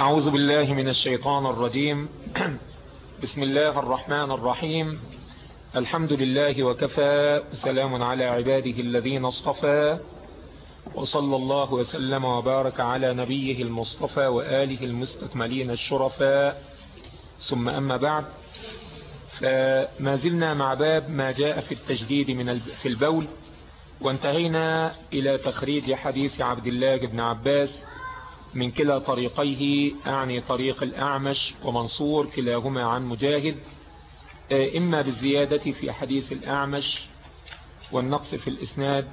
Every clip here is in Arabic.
أعوذ بالله من الشيطان الرجيم. بسم الله الرحمن الرحيم. الحمد لله وكفى. سلام على عباده الذين اصطفى. وصلى الله وسلم وبارك على نبيه المصطفى وآله المستكملين الشرفاء. ثم أما بعد فما زلنا مع باب ما جاء في التجديد من في البول. وانتهينا إلى تخريج حديث عبد الله بن عباس من كلا طريقيه أعني طريق الأعمش ومنصور كلاهما عن مجاهد إما بالزيادة في حديث الأعمش والنقص في الإسناد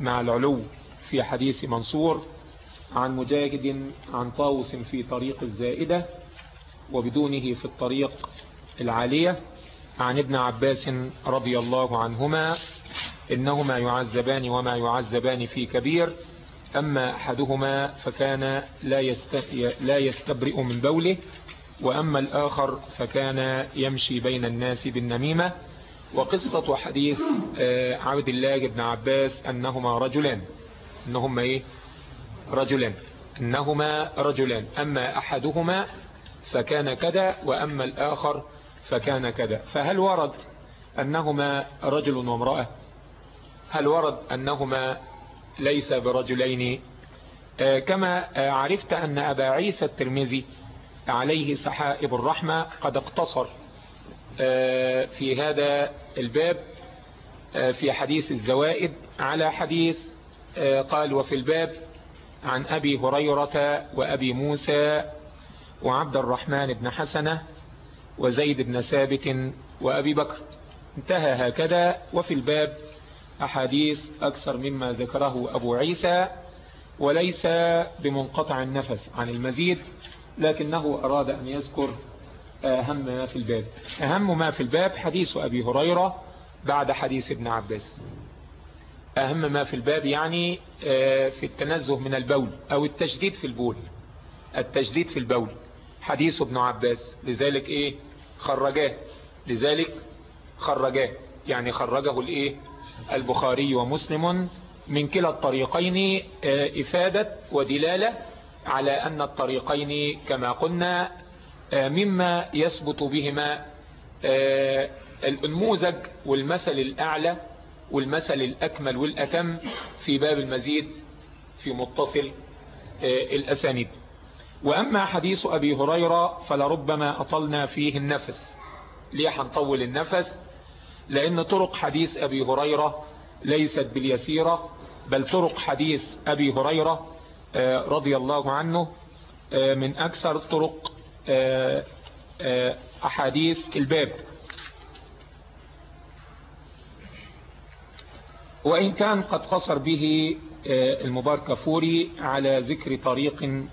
مع العلو في حديث منصور عن مجاهد عن طاوس في طريق الزائدة وبدونه في الطريق العالية. عن ابن عباس رضي الله عنهما إنهما يعذبان وما يعذبان في كبير. أما أحدهما فكان لا, لا يستبرئ من بوله وأما الآخر فكان يمشي بين الناس بالنميمة. وقصة حديث عبد الله بن عباس أنهما رجلان. أنهما إيه؟ رجلان. أنهما رجلان. أما أحدهما فكان كذا وأما الآخر فكان كذا. فهل ورد أنهما رجل وامرأة؟ هل ورد أنهما ليس برجلين. كما عرفت أن أبا عيسى الترمذي عليه سحائب الرحمة قد اقتصر في هذا الباب في حديث الزوائد على حديث قال وفي الباب عن أبي هريرة وأبي موسى وعبد الرحمن بن حسنة وزيد بن ثابت وأبي بكر انتهى هكذا. وفي الباب أحاديث أكثر مما ذكره أبو عيسى وليس بمنقطع النفس عن المزيد لكنه أراد أن يذكر أهم ما في الباب. أهم ما في الباب حديث أبي هريرة بعد حديث ابن عباس. أهم ما في الباب يعني في التنزه من البول أو التجديد في البول. التجديد في البول. حديث ابن عباس. لذلك إيه؟ خرجاه. لذلك خرجاه. يعني خرجه الإيه؟ البخاري ومسلم من كلا الطريقين إفادة ودلالة على أن الطريقين كما قلنا مما يثبت بهما النموذج والمثل الأعلى والمثل الأكمل والأتم في باب المزيد في متصل الأسانيد. وأما حديث أبي هريرة فلربما أطلنا فيه النفس ليه هنطول النفس لأن طرق حديث أبي هريرة ليست باليسيرة بل طرق حديث أبي هريرة رضي الله عنه من أكثر طرق أحاديث الباب. وإن كان قد قصر به المبارك فوري على ذكر طريق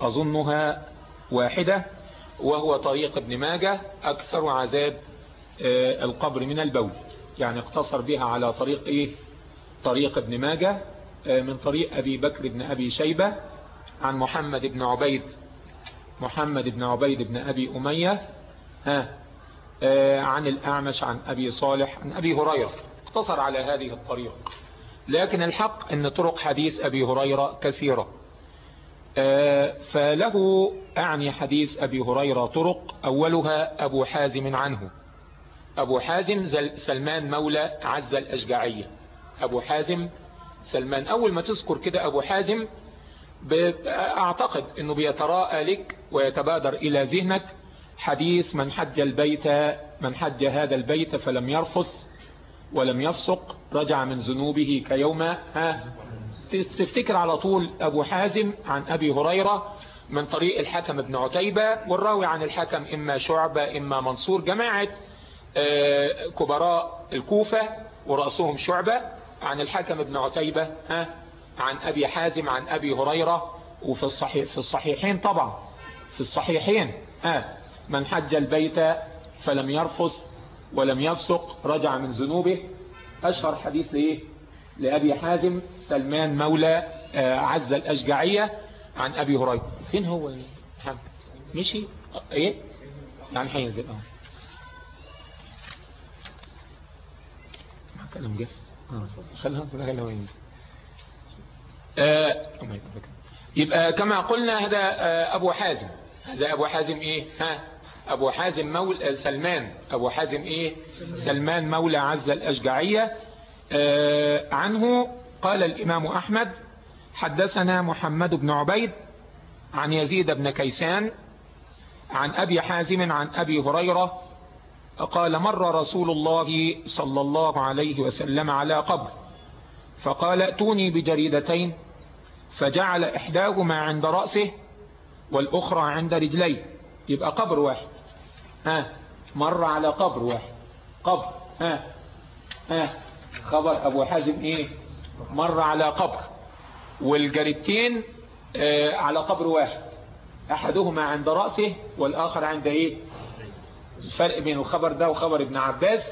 أظنها واحدة وهو طريق ابن ماجة أكثر عذاب القبر من البول. يعني اقتصر بها على طريق إيه؟ طريق ابن ماجة من طريق أبي بكر بن أبي شيبة عن محمد بن عبيد محمد بن عبيد بن أبي أمية ها عن الأعمش عن أبي صالح عن أبي هريرة. اقتصر على هذه الطريق. لكن الحق أن طرق حديث أبي هريرة كثيرة. فله أعني حديث أبي هريرة طرق أولها أبو حازم عنه. أبو حازم سلمان مولى عز الأشجعية. أبو حازم سلمان أول ما تذكر كده أبو حازم أعتقد أنه بيتراءى لك ويتبادر إلى ذهنك حديث من حج البيت من حج هذا البيت فلم يرفث ولم يفسق رجع من ذنوبه كيوم. ها تفتكر على طول أبو حازم عن أبي هريرة من طريق الحكم بن عتيبة والراوي عن الحكم إما شعبة إما منصور جماعة كبراء الكوفة ورأسهم شعبة عن الحكم بن عتيبة ها عن أبي حازم عن أبي هريرة وفي الصحيح في الصحيحين طبعا في الصحيحين ها. من حج البيت فلم يرفث ولم يفسق رجع من ذنوبه. أشهر حديث لإيه؟ لأبي حازم سلمان مولى عز الأشجعية عن أبي هريرة. فين هو؟ محمد مشي؟ إيه؟ يعني هينزل آه كلام جه آه خليها خليها وين يبقى كما قلنا هذا أبو حازم. هذا أبو حازم إيه؟ ها؟ أبو حازم مولى سلمان. أبو حازم إيه؟ سلمان مولى عز الأشجعية. عنه قال الإمام أحمد حدثنا محمد بن عبيد عن يزيد بن كيسان عن أبي حازم عن أبي هريرة قال مر رسول الله صلى الله عليه وسلم على قبر. فقال ائتوني بجريدتين. فجعل إحداهما عند رأسه والأخرى عند رجليه. يبقى قبر واحد. ها مر على قبر واحد. قبر ها ها خبر أبو حازم إيه؟ مر على قبر. والجريدتين آه على قبر واحد. أحدهما عند رأسه والآخر عند إيه؟ الفرق بين الخبر ده وخبر ابن عباس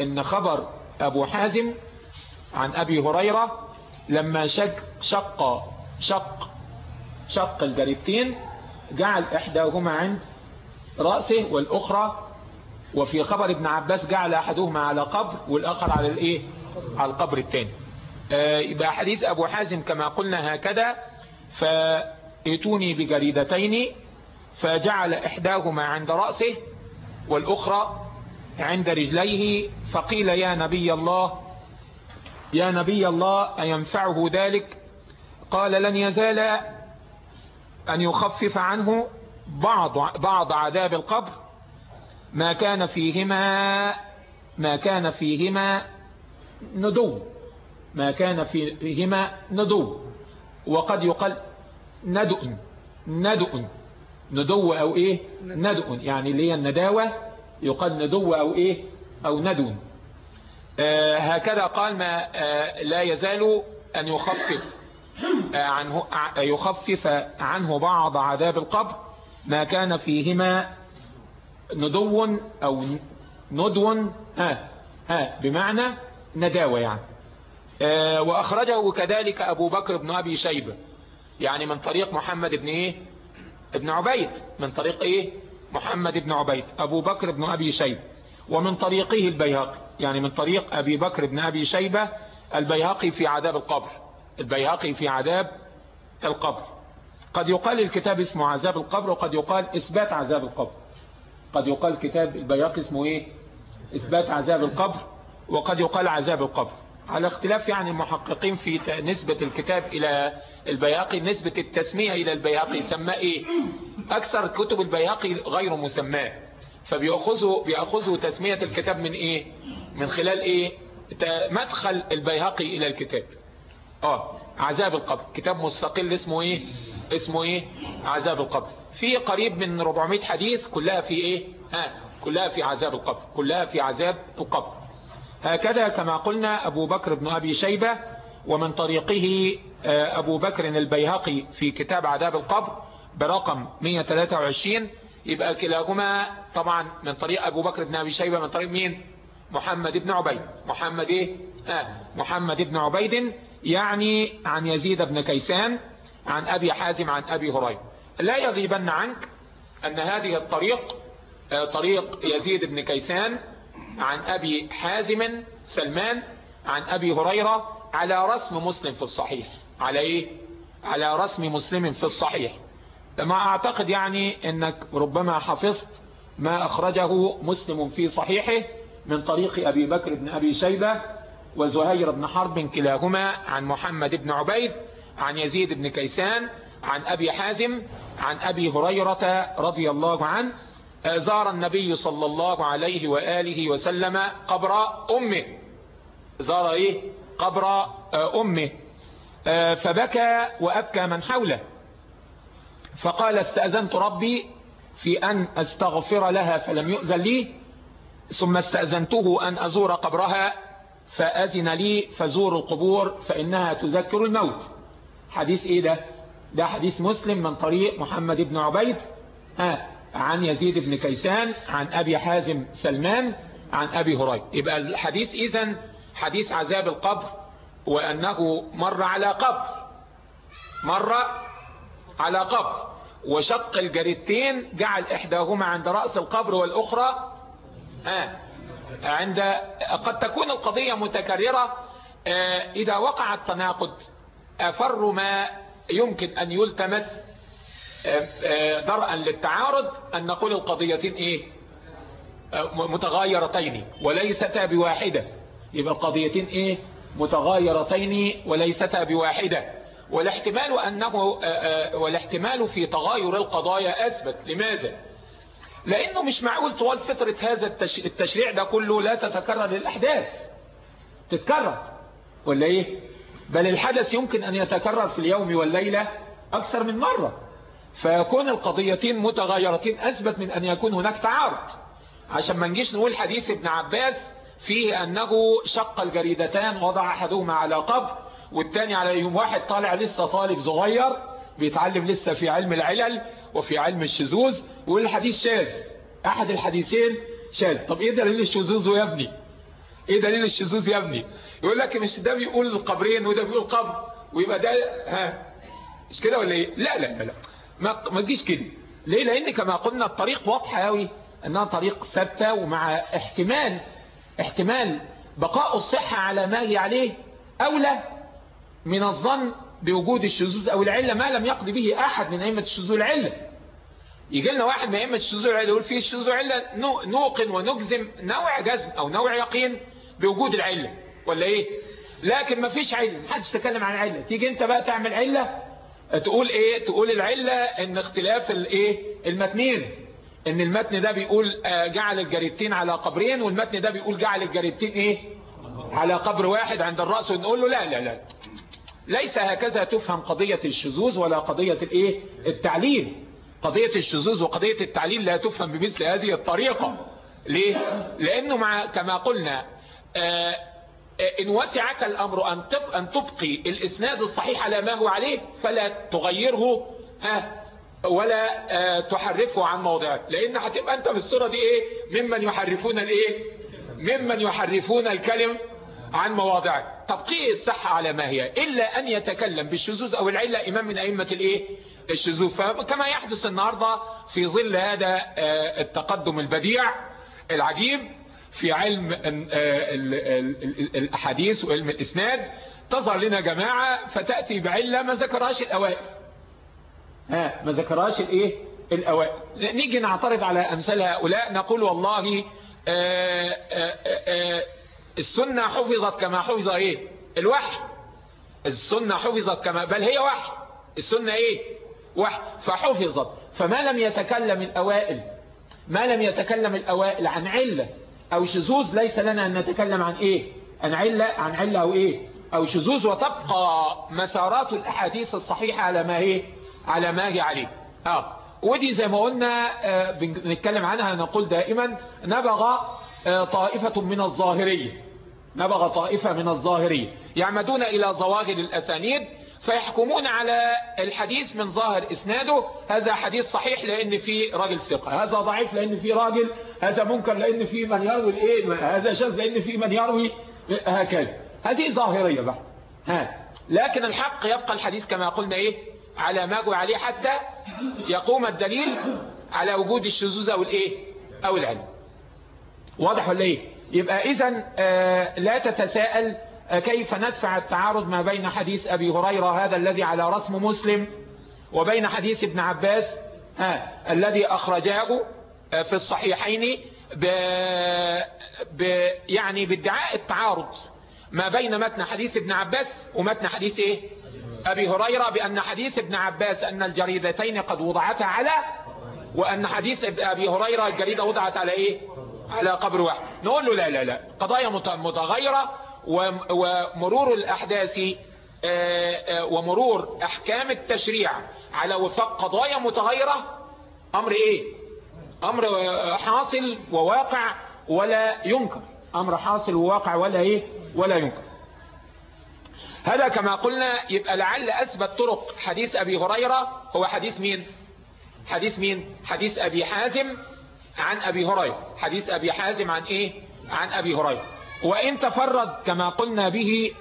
إن خبر أبو حازم عن أبي هريرة لما شق شق شق شق الجريدتين جعل إحداهما عند رأسه والأخرى وفي خبر ابن عباس جعل أحدهما على قبر والآخر على الإيه؟ على القبر الثاني آه يبقى حديث أبو حازم كما قلنا هكذا فإتوني بجريدتين فجعل إحداهما عند رأسه والأخرى عند رجليه فقيل يا نبي الله يا نبي الله أينفعه ذلك؟ قال لن يزال أن يخفف عنه بعض, بعض عذاب القبر ما كان فيهما ما كان فيهما ندو ما كان فيهما ندو وقد يقال ندؤ ندؤ ندو أو إيه؟ ندؤ يعني اللي هي النداوة يقال ندو أو إيه؟ أو ندو آه هكذا قال ما آه لا يزال أن يخفف آه عنه يخفف عنه بعض عذاب القبر ما كان فيهما ندو أو ندو ها ها بمعنى نداوة يعني. وأخرجه كذلك أبو بكر بن أبي شيبة. يعني من طريق محمد بن إيه؟ ابن عبيد من طريق إيه؟ محمد بن عبيد أبو بكر بن أبي شيبة. ومن طريقه البيهقي يعني من طريق أبي بكر بن أبي شيبة البيهقي في عذاب القبر. البيهقي في عذاب القبر. قد يقال الكتاب اسمه عذاب القبر وقد يقال إثبات عذاب القبر. قد يقال كتاب البيهقي اسمه إيه؟ إثبات عذاب القبر وقد يقال عذاب القبر. على اختلاف يعني المحققين في نسبة الكتاب إلى البياقي نسبة التسمية إلى البياقي سماه إيه؟ أكثر كتب البياقي غير مسماة. فبيأخذوا بيأخذوا تسمية الكتاب من إيه؟ من خلال إيه؟ مدخل البيهقي إلى الكتاب. آه عذاب القبر. كتاب مستقل اسمه إيه؟ اسمه إيه؟ عذاب القبر. في قريب من 400 حديث كلها في إيه؟ ها كلها في عذاب القبر. كلها في عذاب القبر. هكذا كما قلنا أبو بكر بن أبي شيبة ومن طريقه أبو بكر البيهقي في كتاب عذاب القبر برقم 123 يبقى كلاهما طبعا من طريق أبو بكر بن أبي شيبة من طريق مين؟ محمد بن عبيد. محمد إيه؟ آه محمد بن عبيد يعني عن يزيد بن كيسان عن أبي حازم عن أبي هريرة. لا يغيبن عنك أن هذه الطريق طريق يزيد بن كيسان عن أبي حازم سلمان عن أبي هريرة على رسم مسلم في الصحيح. على إيه على رسم مسلم في الصحيح. لما أعتقد يعني أنك ربما حفظت ما أخرجه مسلم في صحيحه من طريق أبي بكر بن أبي شيبة وزهير بن حرب كلاهما عن محمد بن عبيد عن يزيد بن كيسان عن أبي حازم عن أبي هريرة رضي الله عنه زار النبي صلى الله عليه وآله وسلم قبر أمه. زار إيه؟ قبر أمه. فبكى وأبكى من حوله. فقال استأذنت ربي في أن أستغفر لها فلم يؤذن لي. ثم استأذنته أن أزور قبرها فأذن لي فزور القبور فإنها تذكر الموت. حديث إيه ده؟ ده حديث مسلم من طريق محمد بن عبيد. ها عن يزيد بن كيسان عن أبي حازم سلمان عن أبي هريرة. يبقى الحديث إذن حديث عذاب القبر وأنه مر على قبر. مر على قبر. وشق الجريدتين جعل إحداهما عند رأس القبر والأخرى آه عند قد تكون القضية متكررة آه إذا وقع التناقض أفر ما يمكن أن يلتمس درءا للتعارض أن نقول القضيتين إيه؟ متغايرتين وليستا بواحدة. يبقى القضيتين إيه؟ متغايرتين وليستا بواحدة. والاحتمال أنه والاحتمال في تغاير القضايا أثبت. لماذا؟ لأنه مش معقول طوال فترة هذا التشريع ده كله لا تتكرر الأحداث تتكرر. ولا إيه؟ بل الحدث يمكن أن يتكرر في اليوم والليلة أكثر من مرة. فيكون القضيتين متغيرتين. أثبت من أن يكون هناك تعارض. عشان ما نجيش نقول حديث ابن عباس فيه أنه شق الجريدتان وضع أحدهما على قبر والتاني على يوم واحد طالع لسه طالب صغير بيتعلم لسه في علم العلل وفي علم الشذوذ والحديث شاذ. أحد الحديثين شاذ. طب إيه دليل الشذوذ يا ابني؟ إيه دليل الشذوذ يا ابني؟ يقول لك مش ده بيقول القبرين وده بيقول قبر ويبقى ده ها مش كده ولا إيه؟ لا لا لا ما ما تجيش كده. ليه؟ لأن كما قلنا الطريق واضحه قوي إنها طريق ثابتة ومع احتمال احتمال بقاء الصحة على ما هي عليه أولى من الظن بوجود الشذوذ أو العلة ما لم يقضي به أحد من أئمة الشذوذ العلة يجي لنا واحد من أئمة الشذوذ العلة يقول فيه الشذوذ العلة نوقن ونجزم نوع جزم أو نوع يقين بوجود العلة. ولا إيه؟ لكن ما فيش علة محدش تكلم عن علة. تيجي أنت بقى تعمل علة تقول إيه؟ تقول العلة إن اختلاف الإيه المتنين. إن المتن ده بيقول جعل الجريدتين على قبرين والمتن ده بيقول جعل الجريدتين إيه؟ على قبر واحد عند الرأس ونقول له لا لا لا. ليس هكذا تفهم قضية الشذوذ ولا قضية الايه التعليل. قضية الشذوذ وقضية التعليل لا تفهم بمثل هذه الطريقة. ليه؟ لأنه مع كما قلنا آه إن وسعك الأمر أن أن تبقي الإسناد الصحيح على ما هو عليه فلا تغيره ها ولا تحرفه عن موضعه. لأن هتبقى أنت في الصورة دي إيه؟ ممن يحرفون الإيه؟ ممن يحرفون الكلم عن مواضعه. تبقيه الصحة على ما هي؟ إلا أن يتكلم بالشذوذ أو العلة إمام من أئمة الإيه؟ الشذوذ. فكما يحدث النهاردة في ظل هذا التقدم البديع العجيب في علم الأحاديث وعلم الإسناد تظهر لنا جماعة فتأتي بعلة ما ذكرهاش الأوائل. ها ما ذكرهاش الإيه؟ الأوائل. نيجي نعترض على أمثال هؤلاء نقول والله آآ آآ السنة حفظت كما حفظ إيه؟ الوحي. السنة حفظت كما بل هي وحي. السنة إيه؟ وحي. فحفظت. فما لم يتكلم الأوائل ما لم يتكلم الأوائل عن علة أو شذوذ ليس لنا أن نتكلم عن إيه؟ عن علة عن علة أو إيه؟ أو شذوذ وتبقى مسارات الأحاديث الصحيحة على ما هي على ما هي عليه. آه. ودي زي ما قلنا آه بنتكلم عنها نقول دائما نبغى آه طائفة من الظاهرية نبغى طائفة من الظاهرية يعمدون إلى ظواهر الأسانيد فيحكمون على الحديث من ظاهر إسناده. هذا حديث صحيح لأن فيه راجل ثقة. هذا ضعيف لأن فيه راجل هذا منكر لأن فيه من يروي الإيه؟ هذا شاذ لأن فيه من يروي هكذا. هذه ظاهرية بقى. ها. لكن الحق يبقى الحديث كما قلنا إيه؟ على ما جو عليه حتى يقوم الدليل على وجود الشذوذ أو الإيه؟ أو العلم. واضح ولا إيه؟ يبقى اذا آه لا تتساءل آه كيف ندفع التعارض ما بين حديث أبي هريرة هذا الذي على رسم مسلم وبين حديث ابن عباس آه الذي أخرجاه آه في الصحيحين ب... ب... يعني بادعاء التعارض ما بين متن حديث ابن عباس ومتن حديث إيه؟ أبي هريرة بأن حديث ابن عباس أن الجريدتين قد وضعتا على وأن حديث أبي هريرة الجريدة وضعت على إيه؟ على قبر واحد. نقول له لا لا لا. قضايا متغيرة ومرور الأحداث ومرور أحكام التشريع على وفاق قضايا متغيرة أمر إيه؟ أمر حاصل وواقع ولا ينكر. أمر حاصل وواقع ولا إيه؟ ولا ينكر. هذا كما قلنا يبقى لعل أثبت طرق. حديث أبي هريرة هو حديث مين؟ حديث مين؟ حديث أبي حازم عن أبي هريرة. حديث أبي حازم عن إيه؟ عن أبي هريرة. وإن تفرد كما قلنا به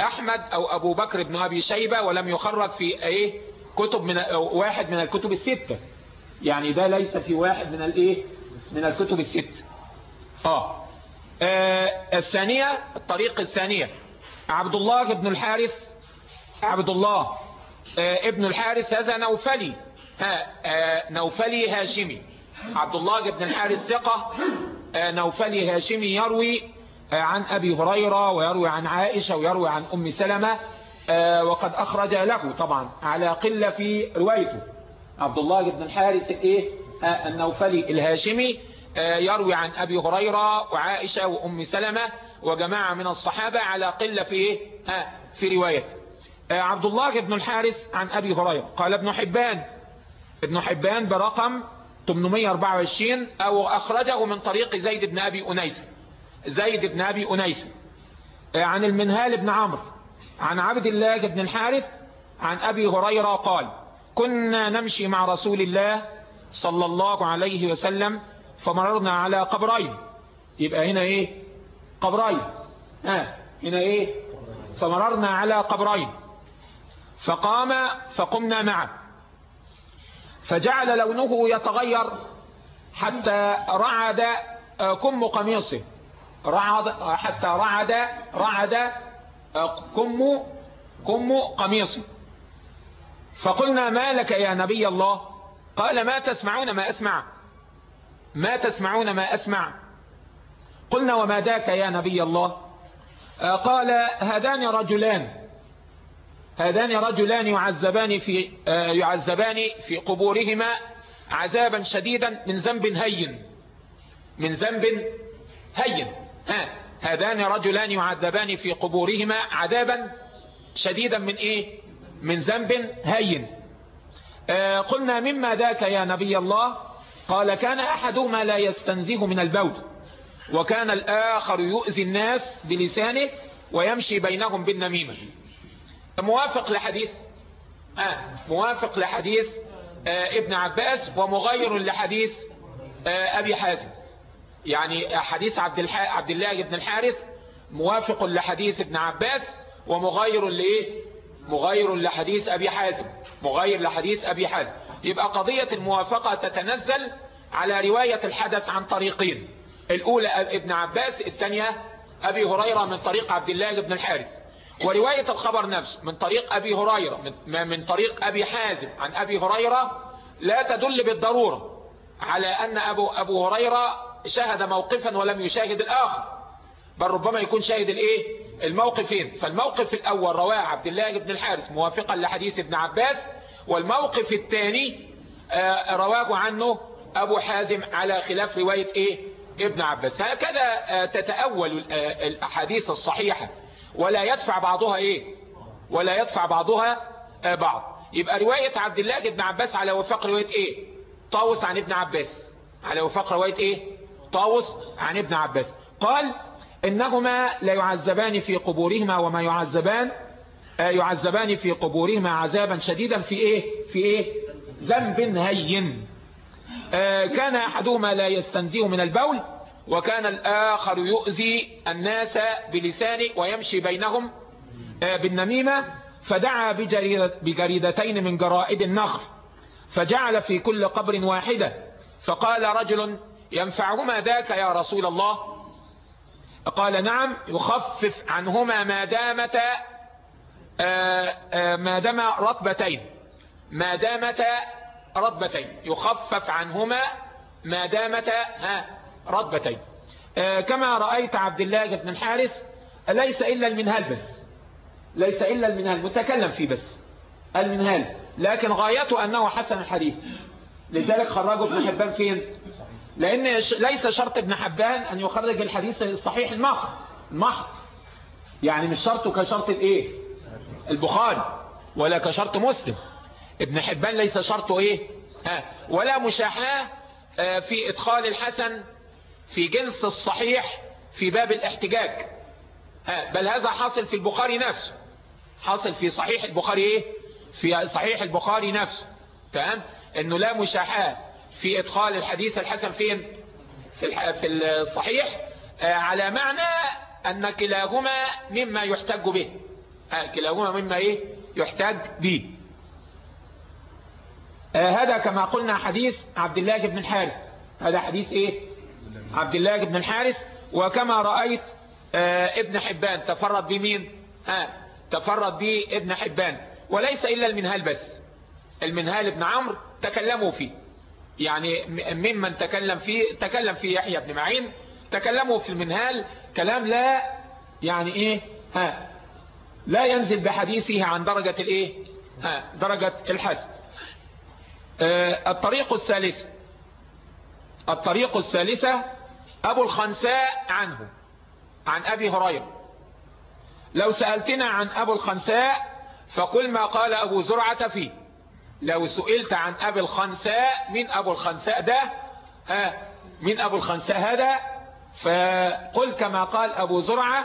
أحمد أو أبو بكر بن أبي شيبة ولم يخرج في إيه؟ كتب من واحد من الكتب الستة. يعني ده ليس في واحد من الإيه من الكتب الستة آه. آه الثانية الطريق الثانية. عبد الله بن الحارث عبد الله ابن الحارث هذا نوفلي. نوفلي هاشمي. عبد الله بن الحارث ثقة. نوفلي هاشمي يروي عن أبي هريرة ويروي عن عائشة ويروي عن أم سلمة. وقد أخرج له طبعا على قلة في روايته. عبد الله بن الحارث إيه؟ النوفلي الهاشمي يروي عن أبي هريرة وعائشة وأم سلمة وجماعة من الصحابة على قلة في إيه؟ في روايته عبد الله بن الحارث عن أبي هريرة. قال ابن حبان ابن حبان برقم 824 أو أخرجه من طريق زيد بن أبي أنيس. زيد بن أبي أنيس. عن المنهال بن عمرو عن عبد الله بن الحارث عن أبي هريرة قال كنا نمشي مع رسول الله صلى الله عليه وسلم فمررنا على قبرين. يبقى هنا إيه؟ قبرين. ها هنا إيه؟ فمررنا على قبرين. فقام فقمنا معه. فجعل لونه يتغير حتى رعد كم قميصه. رعد حتى رعد رعد كم كم قميصه. فقلنا ما لك يا نبي الله؟ قال ما تسمعون ما أسمع. ما تسمعون ما أسمع. قلنا وما ذاك يا نبي الله؟ قال هذان رجلان. هذان رجلان يعذبان في يعذبان في قبورهما عذابا شديدا من ذنب هين. من ذنب هين. ها هذان رجلان يعذبان في قبورهما عذابا شديدا من إيه؟ من ذنب هين. آه قلنا مما ذاك يا نبي الله؟ قال كان أحدهما لا يستنزه من البول وكان الآخر يؤذي الناس بلسانه ويمشي بينهم بالنميمة. موافق لحديث؟ آه موافق لحديث آه ابن عباس ومغير لحديث آه أبي حازم. يعني حديث عبد, الح... عبد الله بن الحارث موافق لحديث ابن عباس ومغير لإيه؟ مغير لحديث أبي حازم. مغير لحديث أبي حازم. يبقى قضية الموافقة تتنزل على رواية الحدث عن طريقين. الأولى ابن عباس الثانية أبي هريرة من طريق عبد الله بن الحارث. ورواية الخبر نفسه من طريق أبي هريرة من, من طريق أبي حازم عن أبي هريرة لا تدل بالضرورة على أن أبو, أبو هريرة شاهد موقفا ولم يشاهد الآخر. بل ربما يكون شاهد الإيه؟ الموقفين. فالموقف الأول رواه عبد الله بن الحارث موافقا لحديث ابن عباس. والموقف الثاني رواه عنه أبو حازم على خلاف رواية إيه؟ ابن عباس. هكذا تتأول الأحاديث الصحيحة. ولا يدفع بعضها إيه؟ ولا يدفع بعضها بعض. يبقى رواية عبد الله بن عباس على وفاق رواية إيه؟ طاوس عن ابن عباس. على وفاق رواية إيه؟ طاوس عن ابن عباس. قال إنهما لا يعذبان في قبورهما وما يعذبان يعذبان في قبورهما عذابا شديدا في إيه؟ في إيه؟ ذنب هين. كان أحدهما لا يستنزيه من البول وكان الآخر يؤذي الناس بلسانه ويمشي بينهم بالنميمة فدعا بجريدتين من جرائد النخل فجعل في كل قبر واحدة فقال رجل ينفعهما ذاك يا رسول الله؟ قال نعم يخفف عنهما ما دامتا ما دام رطبتين. ما دامتا رطبتين. يخفف عنهما ما دامتا رطبتين. كما رأيت عبد الله بن الحارث ليس إلا المنهال بس. ليس إلا المنهال متكلم فيه بس. المنهال. لكن غايته أنه حسن الحديث. لذلك خرجه ابن حبان فين؟ لأن ليس شرط ابن حبان أن يخرج الحديث الصحيح المحض المحض. يعني مش شرطه كشرط الإيه؟ البخاري ولا كشرط مسلم. ابن حبان ليس شرطه إيه؟ ها ولا مشاحاة في إدخال الحسن في جنس الصحيح في باب الاحتجاج. ها بل هذا حاصل في البخاري نفسه. حاصل في صحيح البخاري إيه؟ في صحيح البخاري نفسه. تمام؟ إنه لا مشاحاة. في إدخال الحديث الحسن فين؟ في في الصحيح على معنى أن كلاهما مما يحتج به. كلاهما مما إيه؟ يحتج به. هذا كما قلنا حديث عبد الله بن الحارث. هذا حديث إيه؟ عبد الله بن الحارث. وكما رأيت ابن حبان تفرد بمين؟ ها تفرد به ابن حبان. وليس إلا المنهال بس. المنهال بن عمرو تكلموا فيه. يعني ممن تكلم فيه تكلم فيه يحيى بن معين تكلموا في المنهال كلام لا يعني إيه ها لا ينزل بحديثه عن درجة الإيه ها درجة الحسن آه الطريق الثالثة الطريق الثالثة أبو الخنساء عنه عن أبي هريرة. لو سألتنا عن أبو الخنساء فقل ما قال أبو زرعة فيه. لو سئلت عن أبي الخنساء من أبو الخنساء ده؟ ها؟ من أبو الخنساء هذا؟ فقل كما قال أبو زرعة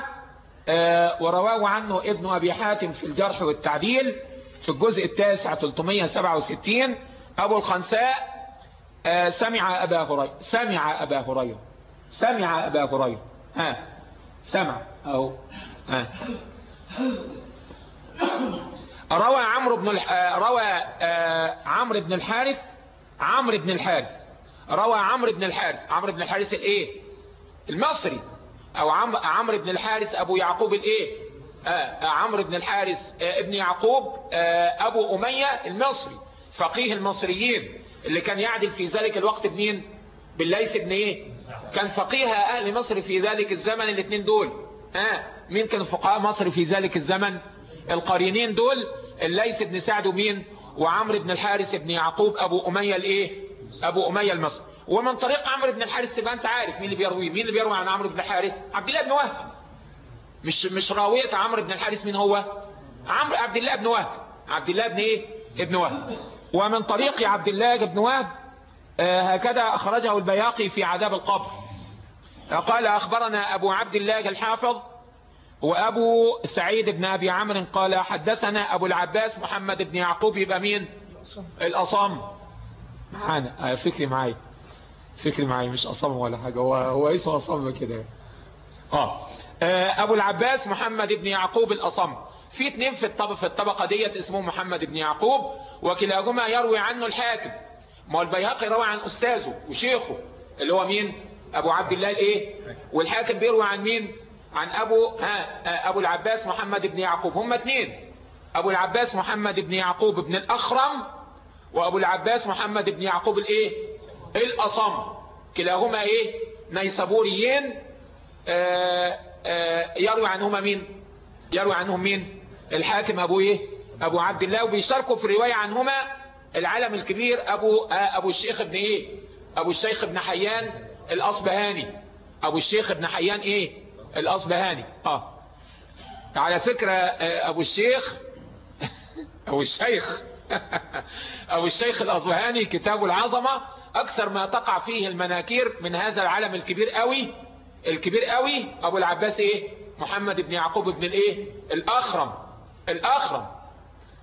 آه ورواه عنه ابن أبي حاتم في الجرح والتعديل في الجزء التاسع 367 أبو الخنساء آه سمع أبا هريرة سمع أبا هريرة سمع أبا هريرة. ها؟ سمع أهو. ها؟ روى عمرو بن الح... روى عمرو بن الحارث عمرو بن الحارث. روى عمرو بن الحارث. عمرو بن الحارث الايه المصري. أو عمرو بن الحارث أبو يعقوب الايه آه عمرو بن الحارث آه ابن يعقوب آه أبو أمية المصري. فقيه المصريين اللي كان يعدل في ذلك الوقت بمين؟ بالليث بن إيه؟ كان فقيه أهل مصر في ذلك الزمن الاثنين دول. ها مين كانوا فقهاء مصر في ذلك الزمن؟ القرينين دول الليث بن سعد ومين؟ وعمرو بن الحارث بن يعقوب أبو أمية الإيه؟ أبو أمية المصري. ومن طريق عمرو بن الحارث تبقى أنت عارف مين اللي بيروي مين اللي بيروي عن عمرو بن الحارث؟ عبد الله بن وهب. مش مش راوية عمرو بن الحارث مين هو؟ عمرو عبد الله بن وهب. عبد الله بن إيه؟ ابن وهب. ومن طريق عبد الله بن وهب آه هكذا أخرجه البياقي في عذاب القبر. قال أخبرنا أبو عبد الله الحافظ وأبو سعيد بن أبي عمرو قال حدثنا أبو العباس محمد بن يعقوب يبقى مين؟ الأصم. معانا. فكري معايا. فكري معايا مش أصم ولا حاجة. هو هو اسمه أصم كده. آه. أبو العباس محمد بن يعقوب الأصم. في اتنين في الطبقه في الطبقة ديت اسمه محمد بن يعقوب وكلاهما يروي عنه الحاكم. ما هو البيهقي روى عن أستاذه وشيخه اللي هو مين؟ أبو عبد الله الإيه؟ والحاكم بيروي عن مين؟ عن أبو ها أبو العباس محمد بن يعقوب. هم اتنين أبو العباس محمد بن يعقوب بن الأخرم وأبو العباس محمد بن يعقوب الإيه؟ الأصم. كلاهما إيه؟ نيسابوريين آآ آآ يروي عنهما مين؟ يروي عنهم مين؟ الحاكم أبو إيه؟ أبو عبد الله. وبيشاركوا في الرواية عنهما العالم الكبير أبو أبو الشيخ ابن إيه؟ أبو الشيخ ابن حيان الأصبهاني. أبو الشيخ ابن حيان إيه؟ الاصبهاني آه. على فكرة أبو الشيخ أبو الشيخ أبو الشيخ الأصبهاني كتاب العظمة أكثر ما تقع فيه المناكير من هذا العالم الكبير قوي الكبير قوي أبو العباس إيه؟ محمد بن يعقوب بن الإيه؟ الأخرم. الأخرم.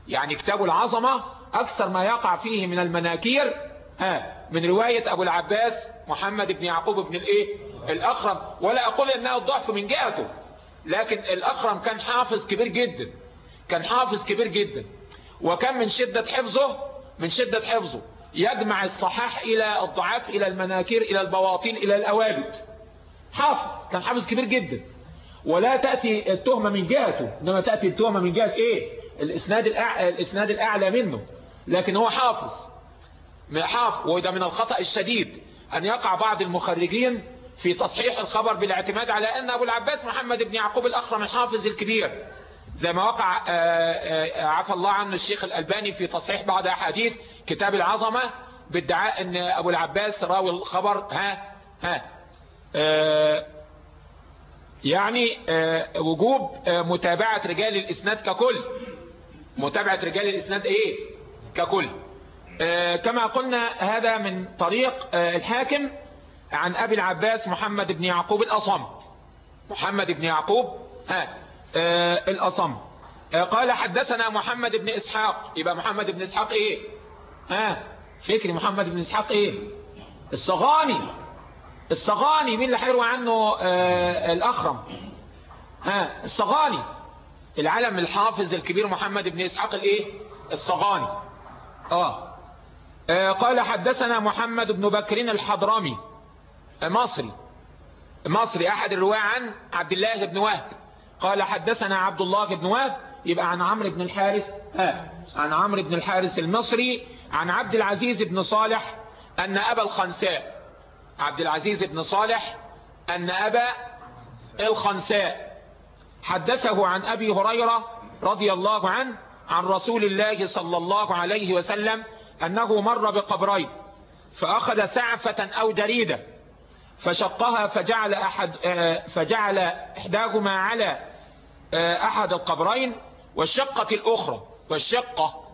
يعني كتاب العظمة أكثر ما يقع فيه من المناكير ها من رواية أبو العباس محمد بن يعقوب بن الإيه؟ الأخرم ولا أقول إنها الضعف من جهته لكن الأخرم كان حافظ كبير جدا كان حافظ كبير جدا وكان من شدة حفظه من شدة حفظه يجمع الصحاح إلى الضعاف إلى المناكير إلى البواطين إلى الأوابد. حافظ كان حافظ كبير جدا. ولا تأتي التهمة من جهته إنما تأتي التهمة من جهة الإسناد الاعلى, الإسناد الأعلى منه. لكن هو حافظ. حافظ وده من الخطأ الشديد أن يقع بعض المخرجين في تصحيح الخبر بالاعتماد على أن أبو العباس محمد بن يعقوب الأخرم الحافظ الكبير. زي ما وقع عفى الله عنه الشيخ الألباني في تصحيح بعض أحاديث كتاب العظمة بادعاء أن أبو العباس راوي الخبر. ها ها. يعني وجوب متابعة رجال الإسناد ككل. متابعة رجال الإسناد إيه؟ ككل. كما قلنا هذا من طريق الحاكم عن أبي العباس محمد بن يعقوب الأصم. محمد بن يعقوب ها الأصم. قال حدثنا محمد بن إسحاق. يبقى محمد بن إسحاق إيه؟ ها فكري محمد بن إسحاق إيه؟ الصغاني. الصغاني مين اللي هيروي عنه؟ آه الأخرم. ها الصغاني. العلم الحافظ الكبير محمد بن إسحاق الإيه؟ الصغاني. آه, آه قال حدثنا محمد بن بكر الحضرمي. مصري. مصري. أحد الرواة عن عبد الله بن وهب. قال حدثنا عبد الله بن وهب يبقى عن عمرو بن الحارث. ها عن عمرو بن الحارث المصري عن عبد العزيز بن صالح أن أبا الخنساء. عبد العزيز بن صالح أن أبا الخنساء. حدثه عن أبي هريرة رضي الله عنه عن رسول الله صلى الله عليه وسلم أنه مر بقبرين فأخذ سعفة أو جريدة. فشقها فجعل, أحد فجعل إحداهما على أحد القبرين والشقة الأخرى. والشقة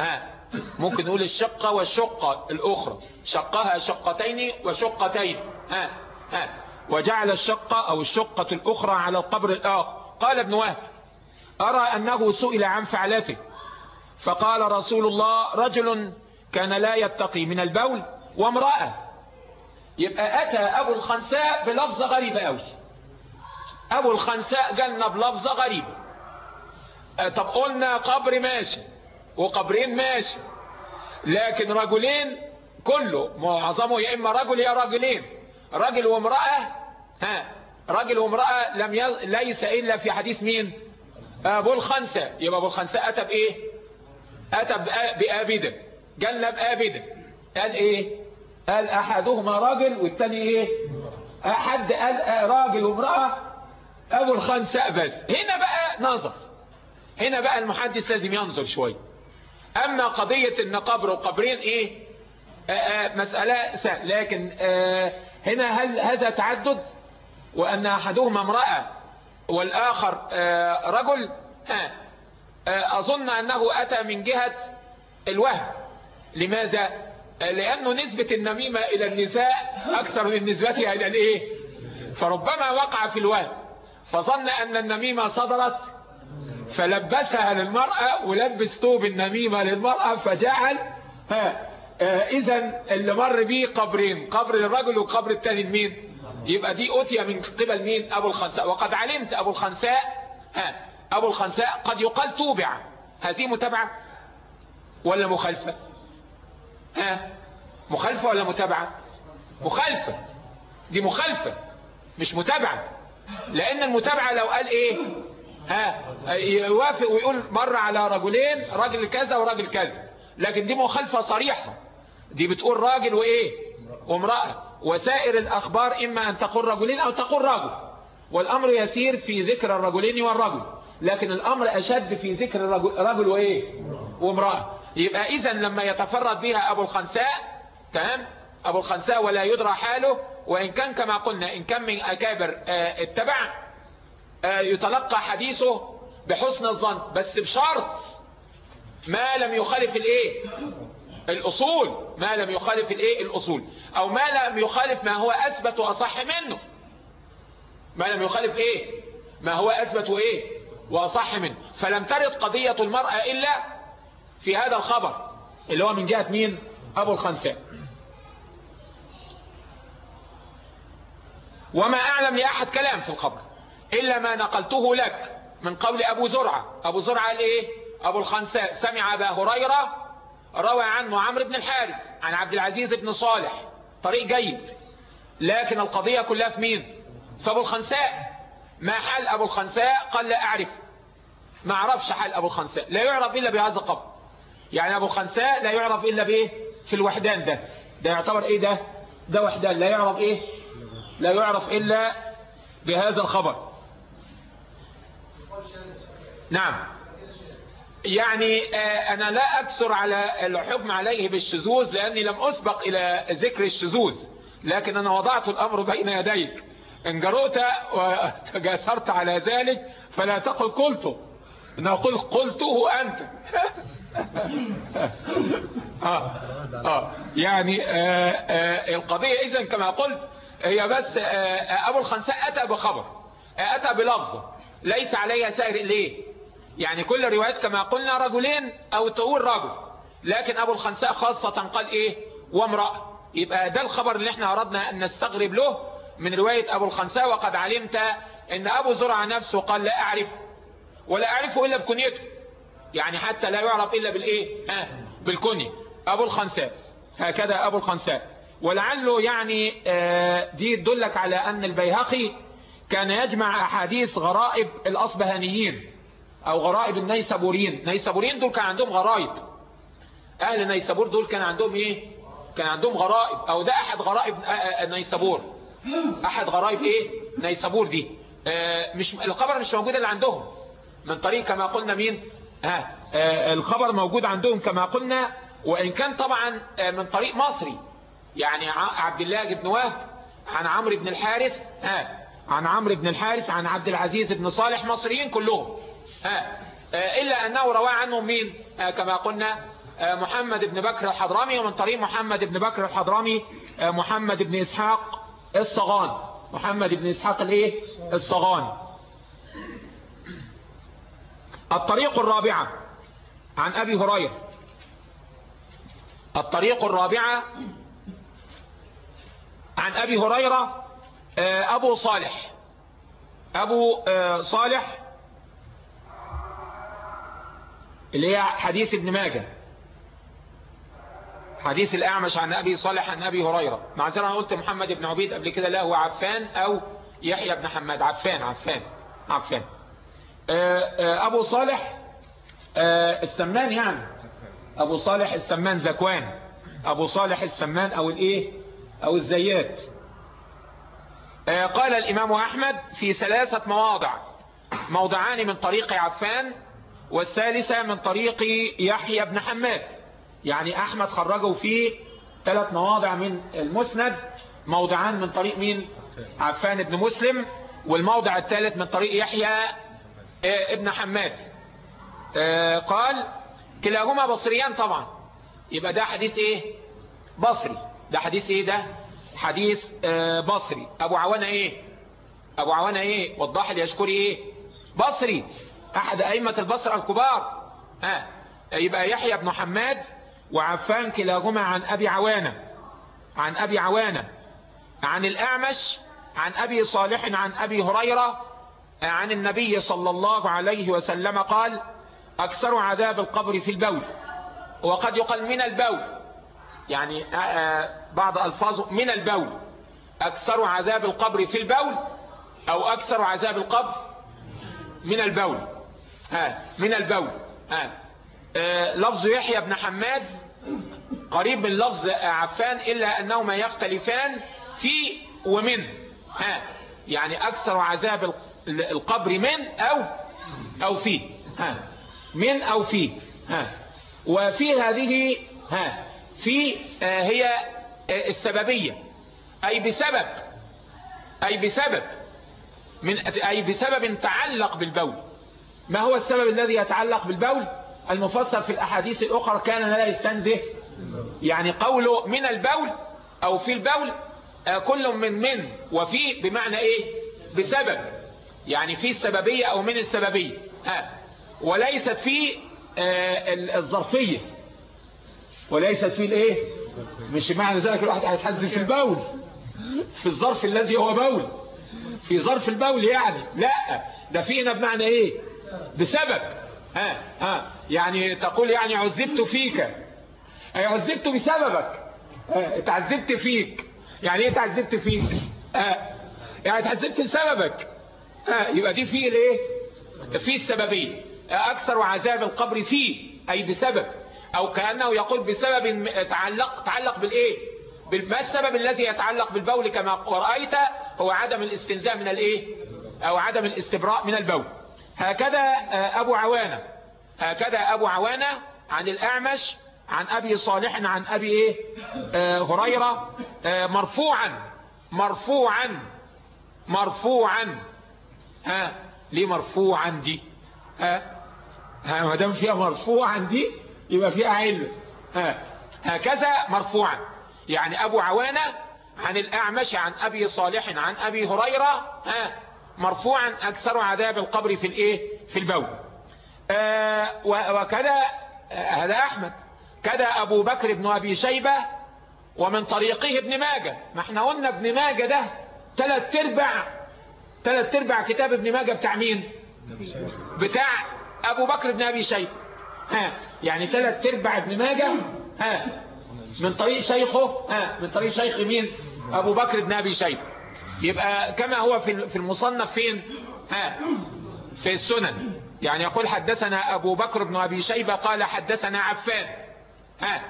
ها ممكن نقول الشقة والشقة الأخرى. شقها شقتين وشقتين ها ها. وجعل الشقة أو الشقة الأخرى على القبر الآخر. قال ابن وهب أرى أنه سئل عن فعلته. فقال رسول الله رجل كان لا يتقي من البول وامرأة. يبقى أتى أبو الخنساء بلفظة غريبة أوي. أبو الخنساء جالنا بلفظة غريبة. طب قلنا قبر ماشي وقبرين ماشي لكن رجلين كله معظمه يا إما رجل يا رجلين. رجل وامرأة ها رجل وامرأة لم ي... ليس إلا في حديث مين؟ أبو الخنساء. يبقى أبو الخنساء أتى بإيه؟ أتى بآبدة جلب آبدة قال إيه؟ قال أحدهما راجل والتاني إيه؟ أحد قال راجل وامرأة. أبو الخنساء بس هنا بقى نظر. هنا بقى المحدث لازم ينظر شوي. أما قضية إن قبر وقبرين إيه؟ آآ آآ مسألة سهل لكن هنا هل هذا تعدد؟ وأن أحدهما امرأة والآخر رجل؟ ها. أظن أنه أتى من جهة الوهم. لماذا؟ لأنه نسبة النميمة إلى النساء أكثر من نسبتها إلى الإيه؟ فربما وقع في الوهم فظن أن النميمة صدرت فلبسها للمرأة ولبس طوب النميمة للمرأة فجعل ها إذا اللي مر بيه قبرين قبر الرجل وقبر الثاني مين يبقى دي أتي من قبل مين؟ أبو الخنساء. وقد علمت أبو الخنساء ها أبو الخنساء قد يقال توبع. هذه متابعة ولا مخالفة؟ مخالفة ولا متابعة؟ مخالفة. دي مخالفة مش متابعة. لأن المتابعة لو قال إيه؟ ها؟ يوافق ويقول مر على رجلين راجل كذا وراجل كذا. لكن دي مخالفة صريحة. دي بتقول راجل وإيه؟ وامرأة. وسائر الأخبار إما أن تقول رجلين أو تقول رجل. والأمر يسير في ذكر الرجلين والرجل. لكن الأمر أشد في ذكر الرجل رجل وإيه؟ وامرأة. يبقى إذا لما يتفرد بها أبو الخنساء تمام؟ أبو الخنساء ولا يدرى حاله وإن كان كما قلنا إن كان من أكابر اتبع يتلقى حديثه بحسن الظن بس بشرط ما لم يخالف الإيه؟ الأصول ما لم يخالف الإيه؟ الأصول. أو ما لم يخالف ما هو أثبت وأصح منه. ما لم يخالف إيه؟ ما هو أثبت إيه وأصح منه. فلم ترد قضية المرأة إلا في هذا الخبر اللي هو من جهة مين؟ أبو الخنساء وما أعلم لأحد كلام في الخبر إلا ما نقلته لك من قول أبو زرعة. أبو زرعة قال إيه؟ أبو الخنساء سمع أبا هريرة روى عنه عمرو بن الحارث عن عبد العزيز بن صالح. طريق جيد. لكن القضية كلها في مين؟ فابو الخنساء ما حال أبو الخنساء قال لا أعرف. ما أعرفش حال أبو الخنساء لا يعرف إلا بهذا القبر يعني أبو الخنساء لا يعرف إلا بإيه؟ في الوحدان ده. ده يعتبر إيه ده؟ ده وحدان. لا يعرف إيه؟ لا يعرف إلا بهذا الخبر. نعم. يعني أنا لا أكثر على الحكم عليه بالشذوذ لأني لم أسبق إلى ذكر الشذوذ لكن أنا وضعت الأمر بين يديك. إن جرؤت وتجاسرت على ذلك فلا تقل قلته. نقول قلته أنت. آه. آه. يعني آه آه القضية إذن كما قلت هي بس آه أبو الخنساء أتى بخبر أتى بلفظة ليس عليها سائر ليه؟ يعني كل الروايات كما قلنا رجلين أو تقول رجل لكن أبو الخنساء خاصة قال إيه؟ وامرأة. يبقى ده الخبر اللي إحنا أردنا أن نستغرب له من رواية أبو الخنساء وقد علمت أن أبو زرع نفسه قال لا اعرف ولا أعرفه إلا بكنيته. يعني حتى لا يعرف إلا بالإيه؟ ها بالكنية أبو الخنساء. هكذا أبو الخنساء. ولعله يعني دي تدلك على أن البيهقي كان يجمع أحاديث غرائب الأصبهانيين أو غرائب النيسابوريين. نيسابوريين دول كان عندهم غرائب. أهل نيسابور دول كان عندهم إيه؟ كان عندهم غرائب. أو ده أحد غرائب نيسابور. أحد غرائب إيه؟ نيسابور دي. آه مش الخبر مش موجود اللي عندهم. من طريق كما قلنا مين؟ آه الخبر موجود عندهم كما قلنا وإن كان طبعا آه من طريق مصري. يعني عبد الله بن وهب عن عمرو بن الحارث عن عمرو بن الحارث عن عبد العزيز بن صالح مصريين كلهم. إلا أنه رواه عنهم مين؟ كما قلنا محمد بن بكر الحضرامي ومن طريق محمد بن بكر الحضرامي محمد بن إسحاق الصغان. محمد بن إسحاق الإيه؟ الصغان. الطريق الرابعة عن أبي هريرة. الطريق الرابعة عن أبي هريرة أبو صالح. أبو صالح اللي هي حديث ابن ماجه. حديث الأعمش عن أبي صالح عن أبي هريرة. معذرة أنا قلت محمد بن عبيد قبل كده لا هو عفان أو يحيى بن حماد. عفان عفان عفان. أبو صالح السمان يعني. أبو صالح السمان زكوان. أبو صالح السمان أو الإيه؟ أو الزيات. قال الإمام أحمد في ثلاثة مواضع. موضعان من طريق عفان والثالثة من طريق يحيى بن حماد. يعني أحمد خرجوا في ثلاث مواضع من المسند. موضعان من طريق مين؟ عفان بن مسلم. والموضع الثالث من طريق يحيى ابن حماد. قال كلاهما بصريان طبعا. يبقى ده حديث إيه؟ بصري. ده حديث إيه ده؟ حديث بصري. أبو عوانة إيه؟ أبو عوانة إيه؟ وضح اليشكري إيه؟ بصري. أحد أئمة البصر الكبار. ها يبقى يحيى بن حماد وعفان كلاهما عن أبي عوانة. عن أبي عوانة. عن الأعمش عن أبي صالح عن أبي هريرة. عن النبي صلى الله عليه وسلم قال أكثر عذاب القبر في البول وقد يقال من البول. يعني بعض الفاظه من البول. أكثر عذاب القبر في البول أو أكثر عذاب القبر من البول. ها من البول. ها آه لفظ يحيى بن حماد قريب من لفظ عفان إلا أنهما يختلفان في ومن. ها يعني أكثر عذاب القبر من أو أو في. ها. من أو في. ها. وفي هذه ها. في آه هي آه السببية. أي بسبب. أي بسبب. من أي بسبب تعلق بالبول. ما هو السبب الذي يتعلق بالبول؟ المفسر في الأحاديث الأخرى كان لا يستنزه. يعني قوله من البول أو في البول كل من من وفي بمعنى إيه؟ بسبب. يعني في السببية أو من السببية. ها. وليست في الظرفية. وليست في الإيه؟ مش معنى ذلك الواحد هيتحدث في البول. في الظرف الذي هو بول. في ظرف البول يعني. لا. ده فينا بمعنى إيه؟ بسبب. ها ها. يعني تقول يعني عذبت فيك. أي عذبت بسببك. اتعذبت فيك. يعني إيه اتعذبت فيك؟ ها يعني اتعذبت بسببك ها يبقى دي فيه الايه في السببيه أكثر عذاب القبر فيه أي بسبب. أو كأنه يقول بسبب تعلق تعلق بالإيه؟ ما السبب الذي يتعلق بالبول؟ كما رأيت هو عدم الاستنزاء من الإيه؟ أو عدم الاستبراء من البول. هكذا أبو عوانة. هكذا أبو عوانة عن الأعمش عن أبي صالح عن أبي إيه؟ آه هريرة. آه مرفوعا مرفوعا مرفوعا. ها ليه مرفوعا دي. ها ها ما دام فيها مرفوعا دي يبقى فيها علم. ها هكذا مرفوعا. يعني أبو عوانة عن الأعمش عن أبي صالح عن أبي هريرة ها مرفوعا أكثر عذاب القبر في الإيه؟ في البول. آه وكذا آه هذا أحمد. كذا أبو بكر بن أبي شيبة ومن طريقه ابن ماجه. ما إحنا قلنا ابن ماجه ده ثلاث أرباع ثلاث أرباع كتاب ابن ماجه بتاع مين؟ بتاع أبو بكر بن أبي شيبة. ها يعني ثلاث أرباع ابن ماجه ها من طريق شيخه ها من طريق شيخ مين؟ أبو بكر بن أبي شيبة. يبقى كما هو في المصنف فين؟ ها في السنن. يعني يقول حدثنا أبو بكر بن أبي شيبة قال حدثنا عفان. ها.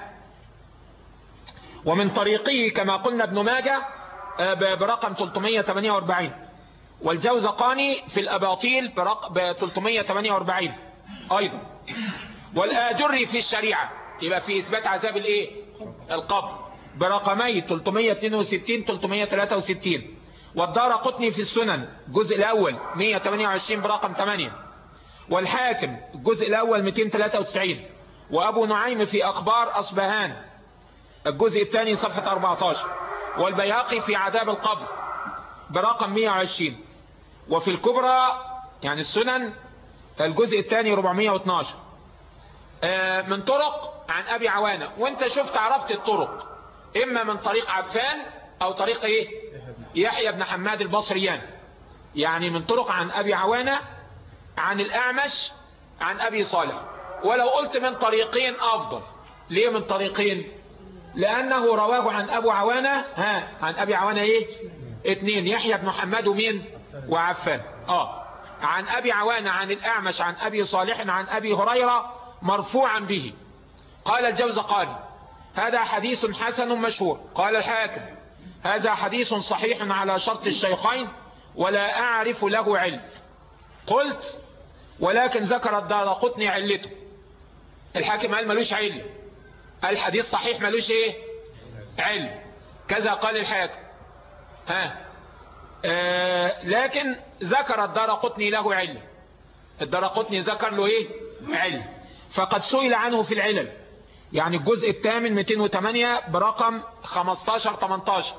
ومن طريقه كما قلنا ابن ماجه آه، برقم 348 والجوزقاني في الأباطيل ب 348 أيضا. والآجري في الشريعة يبقى في إثبات عذاب الإيه؟ القبر. برقمي 362 363 والدار قطني في السنن الجزء الأول 128 برقم 8 والحاكم الجزء الأول 293 وأبو نعيم في أخبار أصبهان الجزء الثاني صفحة 14 والبيهقي في عذاب القبر برقم 120 وفي الكبرى يعني السنن الجزء الثاني 412 آه، من طرق عن أبي عوانة. وانت شفت عرفت الطرق. إما من طريق عفان أو طريق إيه؟ يحيى بن حماد البصريان. يعني من طرق عن أبي عوانة عن الأعمش عن أبي صالح. ولو قلت من طريقين أفضل. ليه من طريقين؟ لأنه رواه عن أبو عوانة ها عن أبي عوانة إيه؟ اثنين. يحيى بن حماد ومين؟ وعفان. آه. عن أبي عوانة عن الأعمش عن أبي صالح عن أبي هريرة مرفوعا به. قال الجوز قال هذا حديث حسن مشهور. قال الحاكم هذا حديث صحيح على شرط الشيخين ولا أعرف له علم. قلت ولكن ذكر الدار قطني علته. الحاكم قال ملوش علم. الحديث صحيح ملوش إيه؟ علم. كذا قال الحاكم. ها؟ لكن ذكر الدار قطني له علم. الدار قطني ذكر له إيه؟ علم. فقد سئل عنه في العلل يعني الجزء الثامن 208 برقم 15-18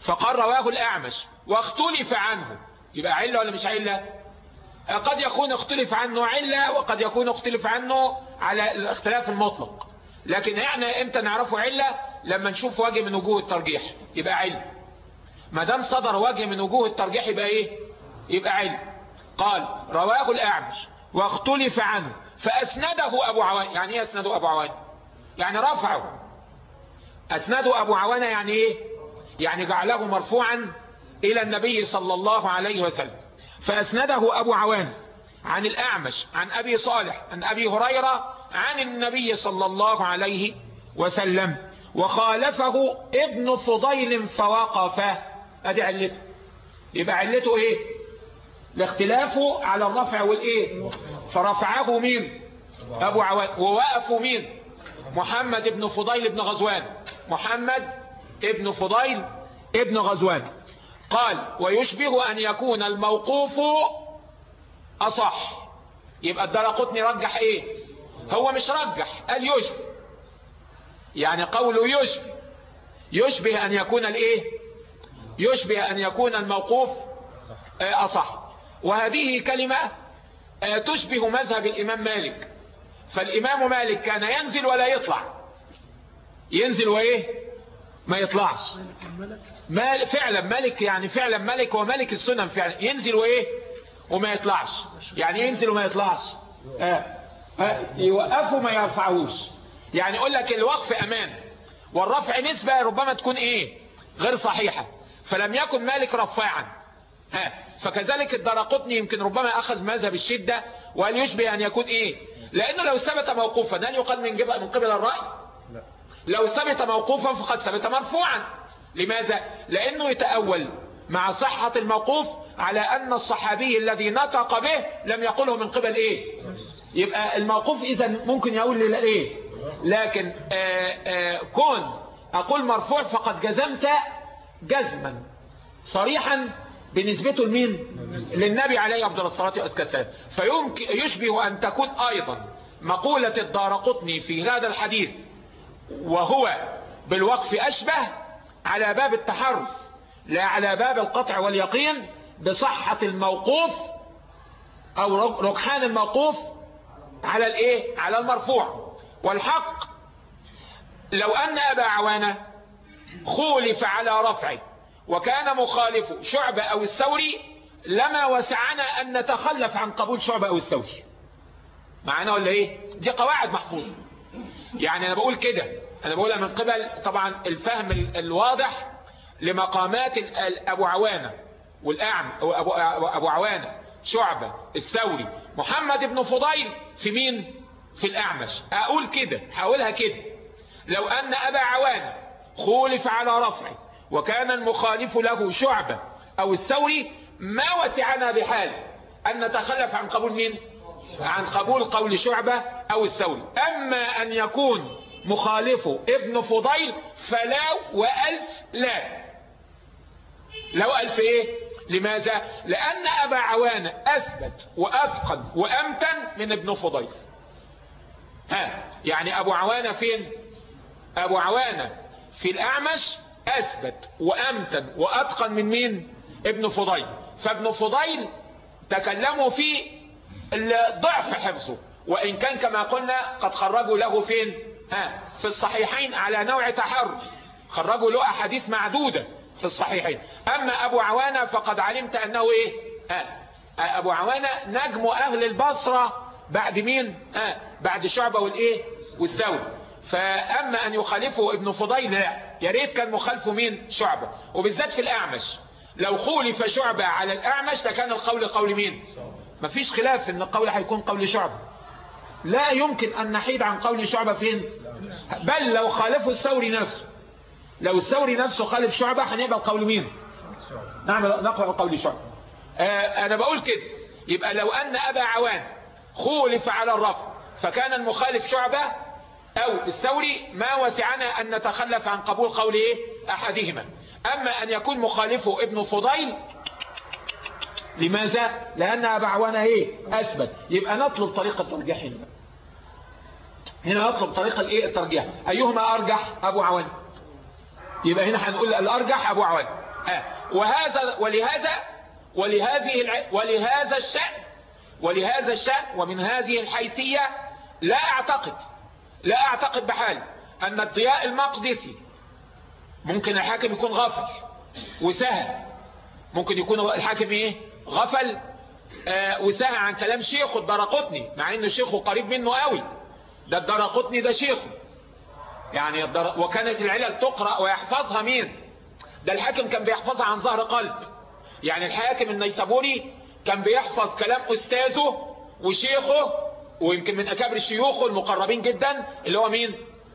فقال رواه الأعمش واختلف عنه. يبقى علة ولا مش علة؟ قد يكون اختلف عنه علة وقد يكون اختلف عنه على الاختلاف المطلق. لكن يعني إمتى نعرفه علة؟ لما نشوف وجه من وجوه الترجيح. يبقى علة. ما دام صدر وجه من وجوه الترجيح يبقى إيه؟ يبقى علة قال رواه الأعمش واختلف عنه فأسنده أبو عوان. يعني إيه أسنده أبو عوان؟ يعني رفعه. أسنده أبو عوانة يعني إيه؟ يعني جعله مرفوعا إلى النبي صلى الله عليه وسلم. فأسنده أبو عوان عن الأعمش عن أبي صالح عن أبي هريرة عن النبي صلى الله عليه وسلم. وخالفه ابن فضيل فوقفه. أدي علته. يبقى علته إيه؟ لاختلافه على الرفع والإيه؟ فرفعه مين؟ أبو عوان ووقفوا مين؟ محمد ابن فضيل ابن غزوان. محمد ابن فضيل ابن غزوان. قال ويشبه أن يكون الموقوف أصح. يبقى الدرقطني رجح إيه؟ هو مش رجح قال يشبه. يعني قوله يشبه. يشبه أن يكون الإيه؟ يشبه أن يكون الموقوف آه، أصح. وهذه كلمة آه، تشبه مذهب الإمام مالك. فالإمام مالك كان ينزل ولا يطلع. ينزل وإيه؟ ما يطلعش. مال فعلا ملك يعني فعلا ملك وملك السنن فعلا. ينزل وإيه؟ وما يطلعش. يعني ينزل وما يطلعش. آه. آه. يوقفوا ما يرفعوش. يعني يقول لك الوقف أمان والرفع نسبة ربما تكون إيه؟ غير صحيحة. فلم يكن مالك رفاعا. ها فكذلك الدرقطني يمكن ربما أخذ مذهب الشدة وأن يشبه أن يكون إيه؟ لأنه لو ثبت موقوفا هل يقال من من قبل الرأي؟ لا. لو ثبت موقوفا فقد ثبت مرفوعا. لماذا؟ لأنه يتأول مع صحة الموقوف على أن الصحابي الذي نطق به لم يقله من قبل إيه؟ يبقى الموقوف إذا ممكن يقول لإيه لكن آآ آه، آآ آه، كون أقول مرفوع فقد جزمت جزما. صريحا بنسبته لمين؟ للنبي عليه أفضل الصلاة والسلام فيمكن يشبه أن تكون أيضا مقولة الدار قطني في هذا الحديث وهو بالوقف أشبه على باب التحرس لا على باب القطع واليقين بصحة الموقوف أو ركحان الموقوف على الإيه؟ على المرفوع. والحق لو أن أبا عوانة خولف على رفعه. وكان مخالف شعبة أو الثوري لما وسعنا أن نتخلف عن قبول شعبة أو الثوري. معنا ولا إيه؟ دي قواعد محفوظة. يعني أنا بقول كده. أنا بقولها من قبل. طبعا الفهم الواضح لمقامات أبو عوانة والأعم أبو, أبو عوانة شعبة الثوري. محمد بن فضيل في مين؟ في الأعمش. أقول كده هقولها كده. لو أن أبا عوان خولف على رفعه وكان المخالف له شعبة أو الثوري ما وسعنا بحال أن نتخلف عن قبول مين؟ عن قبول قول شعبة أو الثوري. أما أن يكون مخالفه ابن فضيل فلا وألف لا. لو ألف إيه؟ لماذا؟ لأن أبا عوان أثبت وأتقن وأمتن من ابن فضيل. ها يعني أبو عوانة فين؟ أبو عوانة في الأعمش أثبت وأمتن وأتقن من مين؟ ابن فضيل. فابن فضيل تكلموا في ضعف حفظه. وإن كان كما قلنا قد خرجوا له فين؟ ها في الصحيحين على نوع تحرف. خرجوا له أحاديث معدودة في الصحيحين. أما أبو عوانة فقد علمت أنه إيه؟ ها أبو عوانة نجم أهل البصرة بعد مين؟ ها بعد شعبة والإيه؟ والثوري فأما أن يخالفه ابن فضيل لا يا ريت كان مخالفه مين؟ شعبة. وبالذات في الأعمش. لو خولف شعبة على الأعمش لكان القول قول مين؟ مفيش خلاف إن القول هيكون قول شعبة. لا يمكن أن نحيد عن قول شعبة فين؟ بل لو خالفه الثوري نفسه. لو الثوري نفسه خالف شعبة هنقبل قول مين؟ نعم نقرأ قول شعبة. آه أنا بقول كده. يبقى لو أن أبا عوان خولف على الرفض فكان المخالف شعبة أو الثوري ما وسعنا أن نتخلف عن قبول قول إيه أحدهما. أما أن يكون مخالفه ابن فضيل لماذا؟ لأن ابا عوانة إيه؟ أثبت. يبقى نطلب طريقة الترجيح هنا. هنا نطلب طريقة الإيه؟ الترجيح. أيهما أرجح؟ أبو عوان. يبقى هنا هنقول الأرجح أبو عوان. آه. وهذا ولهذا ولهذه. ولهذا الشأن ولهذا الشأن ومن هذه الحيثية لا أعتقد لا أعتقد بحال. أن الضياء المقدسي ممكن الحاكم يكون غافل وسهل ممكن يكون الحاكم إيه؟ غفل آه وسهل عن كلام شيخه الدرقطني مع ان شيخه قريب منه قوي. ده الدرقطني ده شيخه يعني الدر... وكانت العلل تقرأ ويحفظها مين؟ ده الحاكم كان بيحفظها عن ظهر قلب. يعني الحاكم النيسابوري كان بيحفظ كلام أستاذه وشيخه ويمكن من أكابر شيوخه المقربين جدا اللي هو مين؟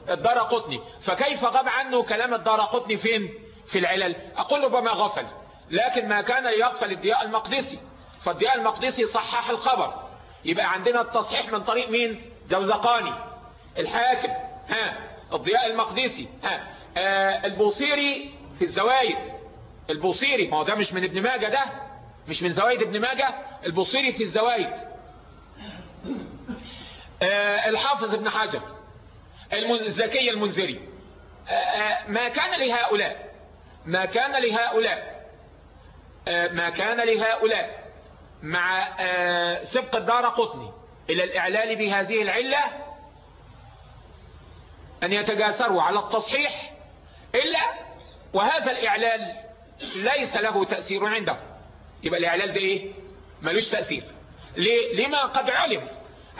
الدار قطني. فكيف غاب عنه كلام الدار قطني فين؟ في العلل. أقول ربما غفل لكن ما كان يغفل الضياء المقدسي. فالضياء المقدسي صحح الخبر. يبقى عندنا التصحيح من طريق مين؟ جوزقاني. الحاكم ها الضياء المقدسي ها. آه البوصيري في الزوايد. البوصيري ما هو ده مش من ابن ماجه ده؟ مش من زوايد ابن ماجه؟ البوصيري في الزوايد. الحافظ ابن حجر الزكي المنذري. آه ما كان لهؤلاء ما كان لهؤلاء ما كان لهؤلاء مع سبق الدار قطني إلى الإعلال بهذه العلة أن يتجاسروا على التصحيح إلا وهذا الإعلال ليس له تأثير عنده يبقى الإعلال ده إيه؟ ملوش تأثير. ليه؟ لما قد علم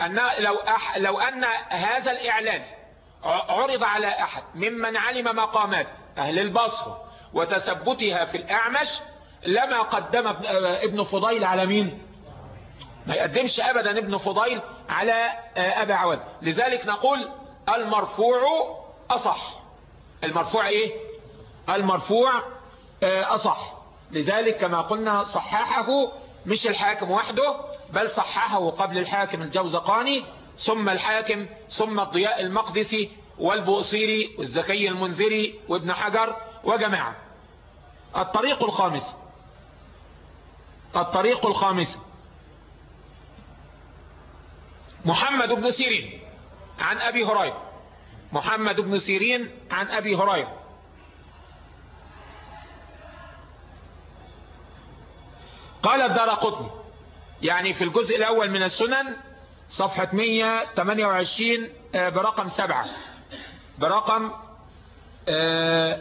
أن لو, أح لو أن هذا الإعلال عرض على أحد ممن علم مقامات أهل البصرة وتثبتها في الأعمش لما قدم ابن فضيل على مين؟ ما يقدمش أبدا ابن فضيل على أبا عوان. لذلك نقول المرفوع أصح. المرفوع إيه؟ المرفوع أصح. لذلك كما قلنا صححه مش الحاكم وحده بل صححه قبل الحاكم الجوزقاني ثم الحاكم ثم الضياء المقدسي والبؤصيري والزكي المنذري وابن حجر وجماعة. الطريق الخامس. الطريق الخامس. محمد بن سيرين عن أبي هريرة. محمد بن سيرين عن أبي هريرة. قال الدار قطني. يعني في الجزء الأول من السنن صفحة 128 برقم سبعة. برقم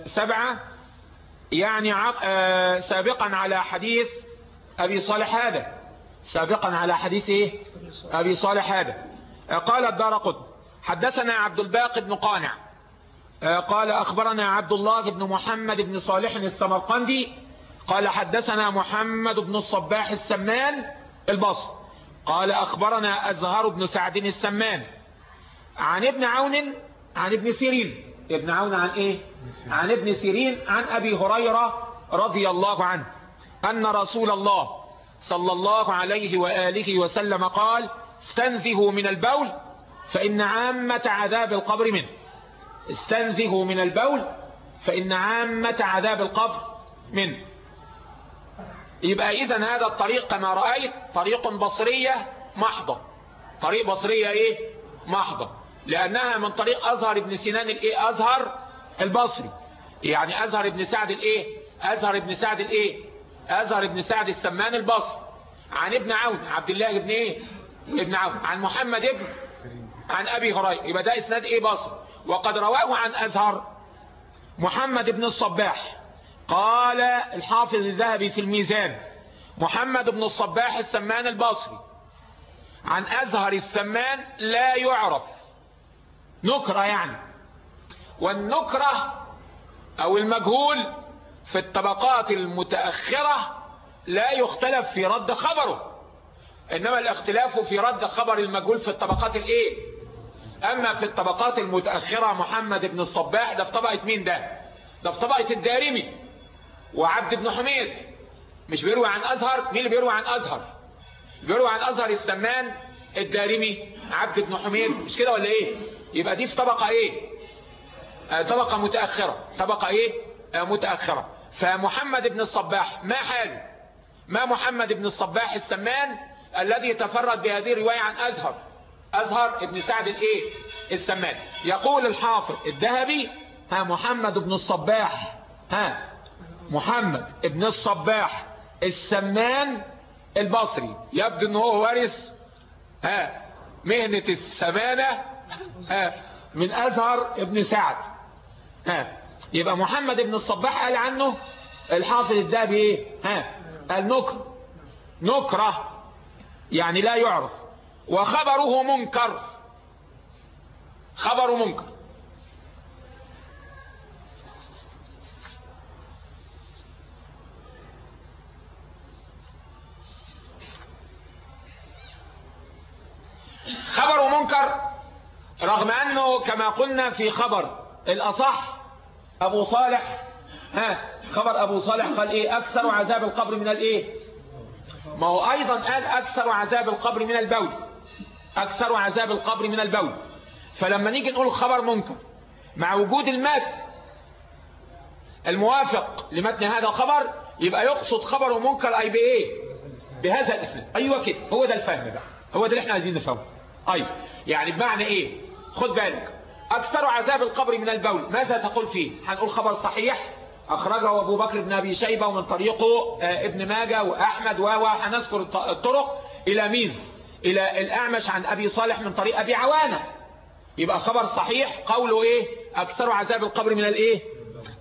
سبعة يعني سابقا على حديث أبي صالح هذا. سابقا على حديث إيه؟ أبي صالح هذا. قال الدار قطن حدثنا عبد الباقي بن قانع. قال أخبرنا عبد الله بن محمد بن صالح السمرقندي قال حدثنا محمد بن الصباح السمان البصر. قال أخبرنا أزهر بن سعد السمان عن ابن عون عن ابن سيرين. ابن عون عن إيه؟ عن ابن سيرين عن أبي هريرة رضي الله عنه أن رسول الله صلى الله عليه وآله وسلم قال استنزهوا من البول فإن عامة عذاب القبر منه. استنزهوا من البول فإن عامة عذاب القبر منه. يبقى إذا هذا الطريق كما رأيت طريق بصرية محضة. طريق بصرية إيه؟ محضة. لأنها من طريق أزهر بن سنان الإيه؟ أزهر البصري. يعني أزهر بن سعد الإيه؟ أزهر بن سعد الإيه؟ أزهر بن سعد السمان البصري. عن ابن عون عبد الله بن إيه؟ ابن عون. عن محمد ابن عن أبي هريرة. يبقى ده إسناد إيه بصري؟ وقد رواه عن أزهر محمد بن الصباح. قال الحافظ الذهبي في الميزان محمد بن الصباح السمان البصري عن أزهر السمان لا يعرف. نكرة يعني. والنكرة أو المجهول في الطبقات المتأخرة لا يختلف في رد خبره إنما الاختلاف في رد خبر المجهول في الطبقات الإيه؟ أما في الطبقات المتأخرة محمد بن الصباح ده في طبقة مين ده؟ ده في طبقة الدارمي. وعبد بن حميد. مش بيروي عن أزهر؟ مين اللي بيروي عن أزهر؟ بيروي عن أزهر السمان الدارمي عبد بن حميد. مش كده ولا إيه؟ يبقى دي في طبقة إيه؟ آه طبقة متأخرة. طبقة إيه؟ آه متأخرة. فمحمد بن الصباح ما حاله ما محمد بن الصباح السمان الذي تفرد بهذه الرواية عن أزهر؟ أزهر ابن سعد الإيه؟ السمان. يقول الحافظ الذهبي ها محمد بن الصباح ها محمد ابن الصباح السمان البصري. يبدو إن هو وارث ها مهنة السمانة ها من أزهر ابن سعد. ها يبقى محمد ابن الصباح قال عنه الحافظ الذهبي إيه؟ ها النكر نكرة يعني لا يعرف. وخبره منكر خبر منكر. خبر منكر رغم أنه كما قلنا في خبر الأصح أبو صالح ها خبر أبو صالح قال إيه؟ أكثر عذاب القبر من الإيه ما هو أيضا قال أكثر عذاب القبر من البول. أكثر عذاب القبر من البول. فلما نيجي نقول خبر منكر مع وجود المات الموافق لمتن هذا الخبر يبقى يقصد خبر منكر أي بإيه؟ بهذا الاسم. أيوة كده هو ده الفهم بقى. هو ده اللي إحنا عايزين نفهمه. أيوة يعني بمعنى إيه؟ خد بالك أكثر عذاب القبر من البول ماذا تقول فيه؟ هنقول خبر صحيح؟ أخرجه أبو بكر بن أبي شيبة ومن طريقه ابن ماجة وأحمد وهنذكر الطرق إلى مين؟ إلى الأعمش عن أبي صالح من طريق أبي عوانة. يبقى خبر صحيح قوله إيه؟ أكثر عذاب القبر من الإيه؟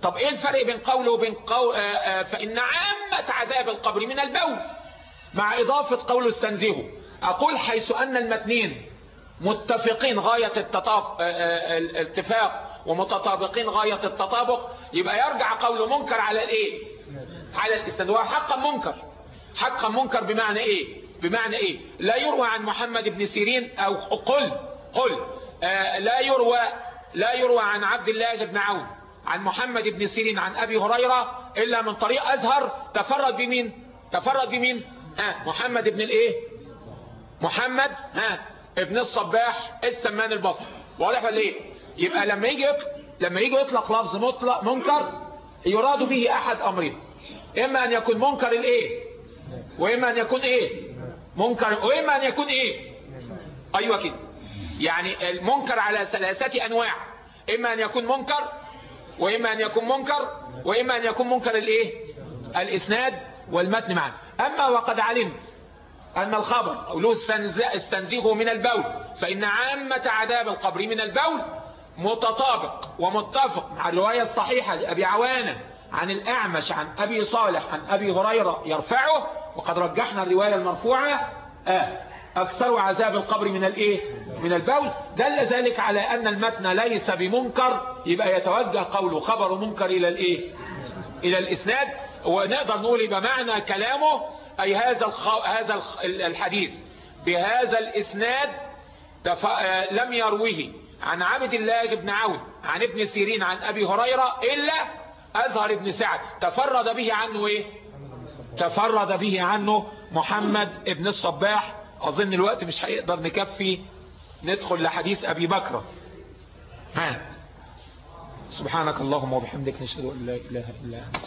طب إيه الفرق بين قوله وبين قول فإن عامة عذاب القبر من البول؟ مع إضافة قوله استنزهه أقول حيث أن المتنين متفقين غاية الاتفاق ومتطابقين غاية التطابق يبقى يرجع قول منكر على الايه؟ على الاستند هو حقا منكر. حقا منكر بمعنى إيه؟ بمعنى إيه؟ لا يروى عن محمد بن سيرين أو قل قل آه لا يروى لا يروى عن عبد الله بن عون عن محمد بن سيرين عن أبي هريرة إلا من طريق أزهر. تفرد بمين؟ تفرد بمين؟ ها آه محمد بن الايه؟ محمد ها ابن الصباح السمان البصري واضح ولا إيه؟ يبقى لما يجي لما يجي يطلق لفظ مطلق منكر يراد به أحد أمرين. إما أن يكون منكر الإيه؟ وإما أن يكون إيه؟ منكر. وإما أن يكون إيه؟ أيوه كده. يعني المنكر على ثلاثة أنواع. إما أن يكون منكر وإما أن يكون منكر وإما أن يكون منكر الإيه؟ الإسناد والمتن معا. أما وقد علمت أن الخبر أو له استنزيه من البول. فإن عامة عذاب القبر من البول متطابق ومتفق مع الرواية الصحيحة لأبي عوانة عن الأعمش عن أبي صالح عن أبي هريرة يرفعه. وقد رجحنا الرواية المرفوعة آه أكثر عذاب القبر من الإيه؟ من البول. دل ذلك على أن المتن ليس بمنكر. يبقى يتوجه قوله خبر منكر إلى الإيه؟ إلى الإسناد. ونقدر نقول يبقى معنى كلامه أي هذا الخ... هذا. الحديث. بهذا الإسناد تف... لم يروه عن عبد الله بن عون عن ابن سيرين عن أبي هريرة إلا أزهر بن سعد. تفرد به عنه إيه؟ تفرد به عنه محمد ابن الصباح. أظن الوقت مش هيقدر نكفي ندخل لحديث أبي بكر. ها. سبحانك اللهم وبحمدك نشهد أن لا إله إلا أنت.